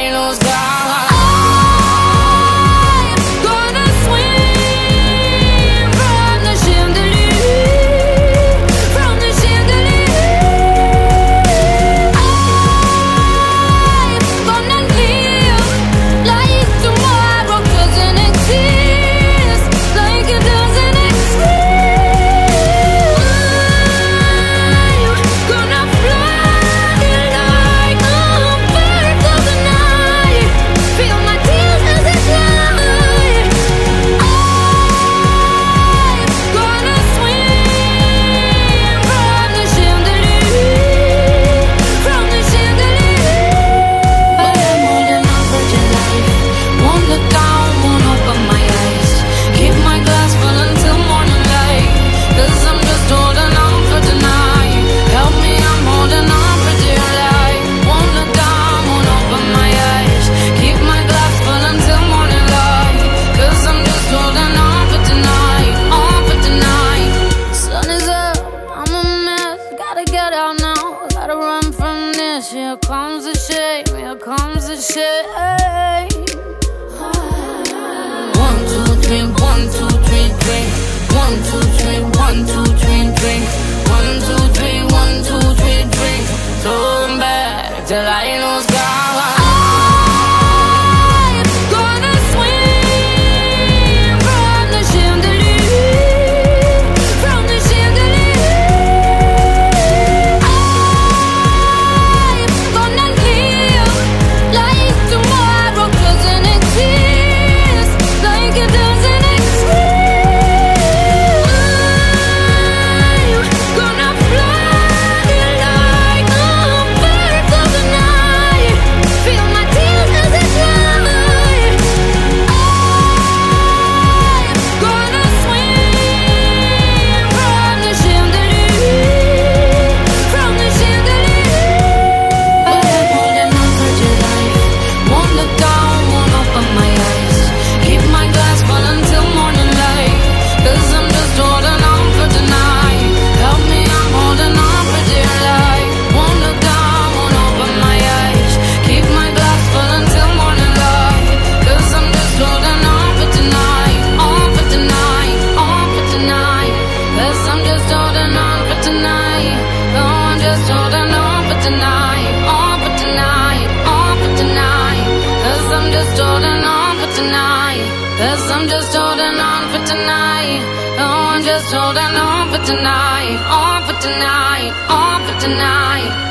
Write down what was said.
ain't those guys much. Here comes the shame. Here comes the shame. One, two, three, one, two, three, drink. One, two, three, one, two, three, drink. One, two, three, one, two, three, drink. Back till I tonight. Cause I'm just holding on for tonight. Oh, I'm just holding on for tonight. On for tonight. On for tonight.